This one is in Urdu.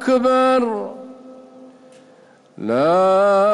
أكبر لا